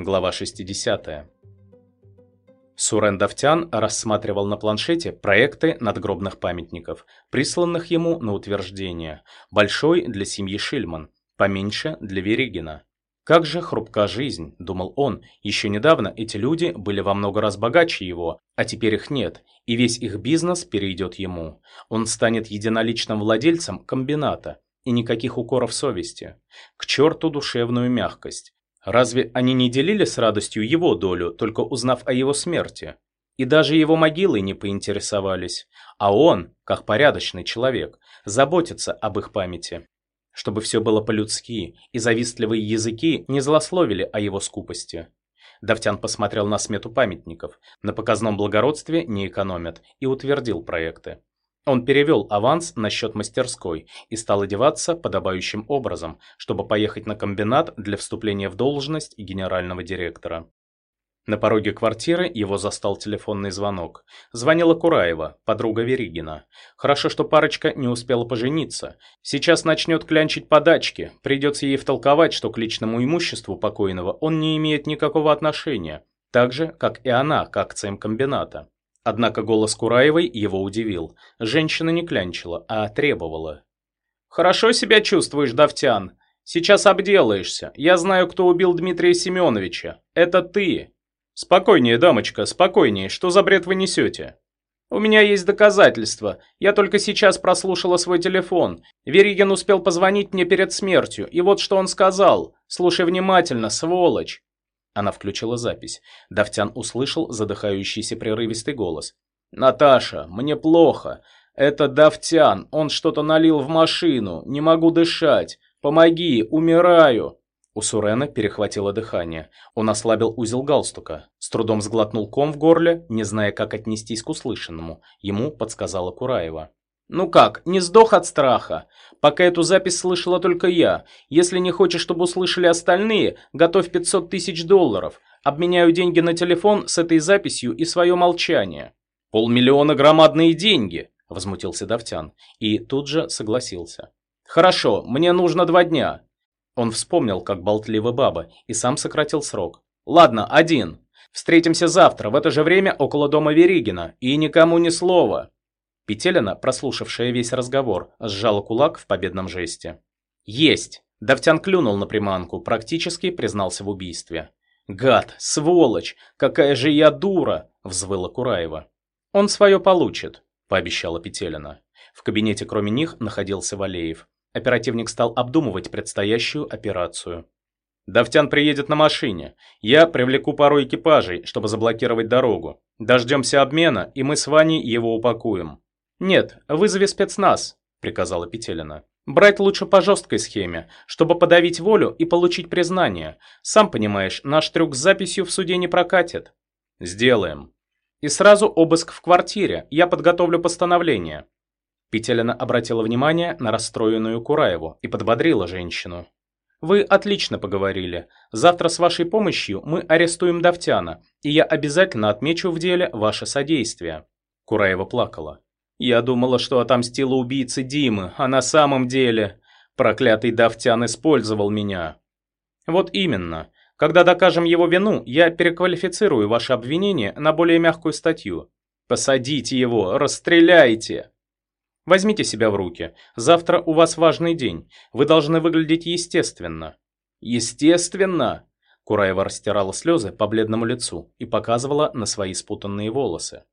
Глава 60. Сурен Давтян рассматривал на планшете проекты надгробных памятников, присланных ему на утверждение. Большой для семьи Шильман, поменьше для Веригина. Как же хрупка жизнь, думал он. Еще недавно эти люди были во много раз богаче его, а теперь их нет, и весь их бизнес перейдет ему. Он станет единоличным владельцем комбината, и никаких укоров совести. К черту душевную мягкость. Разве они не делили с радостью его долю, только узнав о его смерти? И даже его могилой не поинтересовались. А он, как порядочный человек, заботится об их памяти. Чтобы все было по-людски, и завистливые языки не злословили о его скупости. Давтян посмотрел на смету памятников. На показном благородстве не экономят и утвердил проекты. Он перевел аванс на счет мастерской и стал одеваться подобающим образом, чтобы поехать на комбинат для вступления в должность генерального директора. На пороге квартиры его застал телефонный звонок. Звонила Кураева, подруга Веригина. Хорошо, что парочка не успела пожениться. Сейчас начнет клянчить подачки. Придется ей втолковать, что к личному имуществу покойного он не имеет никакого отношения. Так же, как и она к акциям комбината. Однако голос Кураевой его удивил. Женщина не клянчила, а требовала. «Хорошо себя чувствуешь, Давтян. Сейчас обделаешься. Я знаю, кто убил Дмитрия Семеновича. Это ты». «Спокойнее, дамочка, спокойнее. Что за бред вы несете?» «У меня есть доказательства. Я только сейчас прослушала свой телефон. Веригин успел позвонить мне перед смертью, и вот что он сказал. Слушай внимательно, сволочь. Она включила запись. Давтян услышал задыхающийся прерывистый голос. «Наташа, мне плохо. Это Давтян. Он что-то налил в машину. Не могу дышать. Помоги, умираю». У Сурена перехватило дыхание. Он ослабил узел галстука. С трудом сглотнул ком в горле, не зная, как отнестись к услышанному. Ему подсказала Кураева. «Ну как, не сдох от страха? Пока эту запись слышала только я. Если не хочешь, чтобы услышали остальные, готовь 500 тысяч долларов. Обменяю деньги на телефон с этой записью и свое молчание». «Полмиллиона громадные деньги!» – возмутился Давтян. И тут же согласился. «Хорошо, мне нужно два дня». Он вспомнил, как болтлива баба, и сам сократил срок. «Ладно, один. Встретимся завтра в это же время около дома Веригина. И никому ни слова». Петелина, прослушавшая весь разговор, сжала кулак в победном жесте. «Есть!» Давтян клюнул на приманку, практически признался в убийстве. «Гад! Сволочь! Какая же я дура!» – взвыла Кураева. «Он свое получит», – пообещала Петелина. В кабинете кроме них находился Валеев. Оперативник стал обдумывать предстоящую операцию. «Давтян приедет на машине. Я привлеку пару экипажей, чтобы заблокировать дорогу. Дождемся обмена, и мы с Ваней его упакуем. «Нет, вызови спецназ», – приказала Петелина. «Брать лучше по жесткой схеме, чтобы подавить волю и получить признание. Сам понимаешь, наш трюк с записью в суде не прокатит». «Сделаем». «И сразу обыск в квартире. Я подготовлю постановление». Петелина обратила внимание на расстроенную Кураеву и подбодрила женщину. «Вы отлично поговорили. Завтра с вашей помощью мы арестуем Давтяна, и я обязательно отмечу в деле ваше содействие». Кураева плакала. Я думала, что отомстила убийце Димы, а на самом деле проклятый Давтян использовал меня. Вот именно. Когда докажем его вину, я переквалифицирую ваше обвинение на более мягкую статью. Посадите его, расстреляйте. Возьмите себя в руки. Завтра у вас важный день. Вы должны выглядеть естественно. Естественно? Кураева растирала слезы по бледному лицу и показывала на свои спутанные волосы.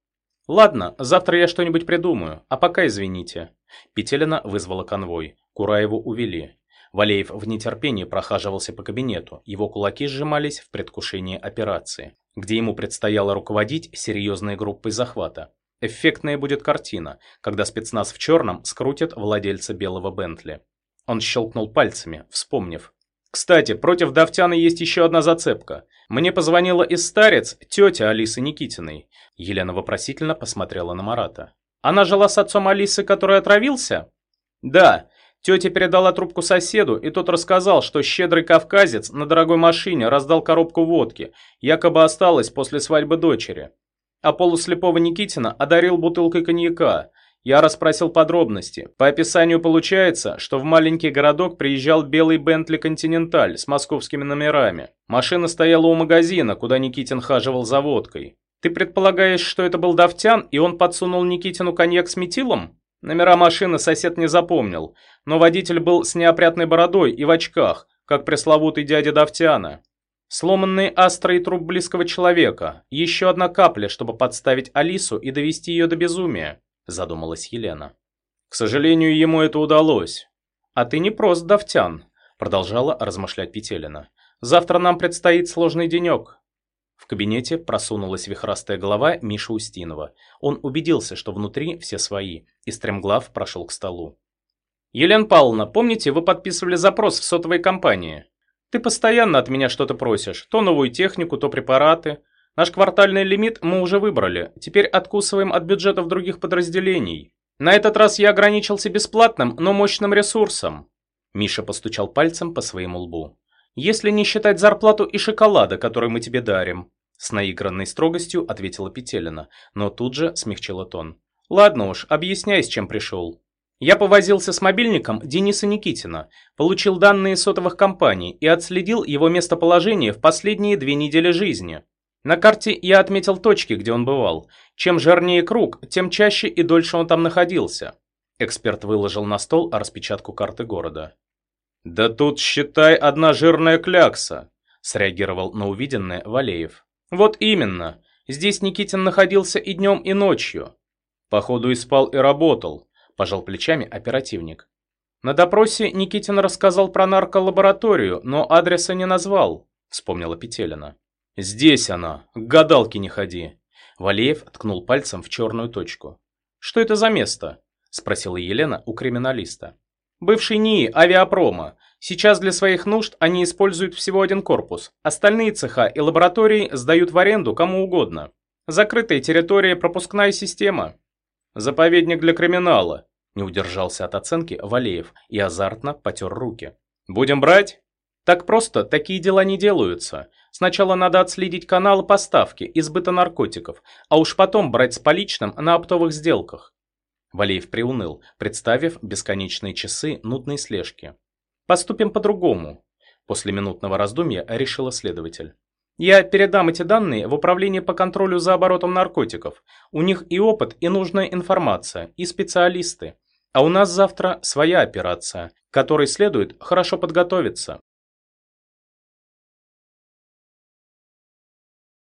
«Ладно, завтра я что-нибудь придумаю, а пока извините». Петелина вызвала конвой. Кураеву увели. Валеев в нетерпении прохаживался по кабинету, его кулаки сжимались в предвкушении операции, где ему предстояло руководить серьезной группой захвата. Эффектная будет картина, когда спецназ в черном скрутит владельца белого Бентли. Он щелкнул пальцами, вспомнив, кстати, против Давтяна есть еще одна зацепка. Мне позвонила из старец тетя Алисы Никитиной. Елена вопросительно посмотрела на Марата. Она жила с отцом Алисы, который отравился? Да. Тетя передала трубку соседу, и тот рассказал, что щедрый кавказец на дорогой машине раздал коробку водки, якобы осталась после свадьбы дочери. А полуслепого Никитина одарил бутылкой коньяка. Я расспросил подробности. По описанию получается, что в маленький городок приезжал белый Бентли Континенталь с московскими номерами. Машина стояла у магазина, куда Никитин хаживал за водкой. Ты предполагаешь, что это был Давтян, и он подсунул Никитину коньяк с метилом? Номера машины сосед не запомнил, но водитель был с неопрятной бородой и в очках, как пресловутый дядя Давтяна. Сломанный астрой труп близкого человека. Еще одна капля, чтобы подставить Алису и довести ее до безумия задумалась Елена. К сожалению, ему это удалось. А ты не прост, Давтян, продолжала размышлять Петелина. Завтра нам предстоит сложный денек. В кабинете просунулась вихрастая голова Миши Устинова. Он убедился, что внутри все свои, и стремглав прошел к столу. «Елена Павловна, помните, вы подписывали запрос в сотовой компании? Ты постоянно от меня что-то просишь. То новую технику, то препараты. Наш квартальный лимит мы уже выбрали, теперь откусываем от бюджетов других подразделений. На этот раз я ограничился бесплатным, но мощным ресурсом. Миша постучал пальцем по своему лбу. Если не считать зарплату и шоколада, который мы тебе дарим. С наигранной строгостью ответила Петелина, но тут же смягчила тон. Ладно уж, объясняй, с чем пришел. Я повозился с мобильником Дениса Никитина, получил данные сотовых компаний и отследил его местоположение в последние две недели жизни. На карте я отметил точки, где он бывал. Чем жирнее круг, тем чаще и дольше он там находился. Эксперт выложил на стол распечатку карты города. «Да тут, считай, одна жирная клякса», – среагировал на увиденное Валеев. «Вот именно. Здесь Никитин находился и днем, и ночью. Походу и спал, и работал», – пожал плечами оперативник. На допросе Никитин рассказал про нарколабораторию, но адреса не назвал, вспомнила Петелина. «Здесь она, к гадалке не ходи!» Валеев ткнул пальцем в черную точку. «Что это за место?» – спросила Елена у криминалиста. «Бывший НИИ авиапрома. Сейчас для своих нужд они используют всего один корпус. Остальные цеха и лаборатории сдают в аренду кому угодно. Закрытая территория, пропускная система. Заповедник для криминала», – не удержался от оценки Валеев и азартно потер руки. «Будем брать?» «Так просто такие дела не делаются. Сначала надо отследить каналы поставки и сбыта наркотиков, а уж потом брать с поличным на оптовых сделках. Валеев приуныл, представив бесконечные часы нудной слежки. «Поступим по-другому», – после минутного раздумья решила следователь. «Я передам эти данные в управление по контролю за оборотом наркотиков. У них и опыт, и нужная информация, и специалисты. А у нас завтра своя операция, к которой следует хорошо подготовиться».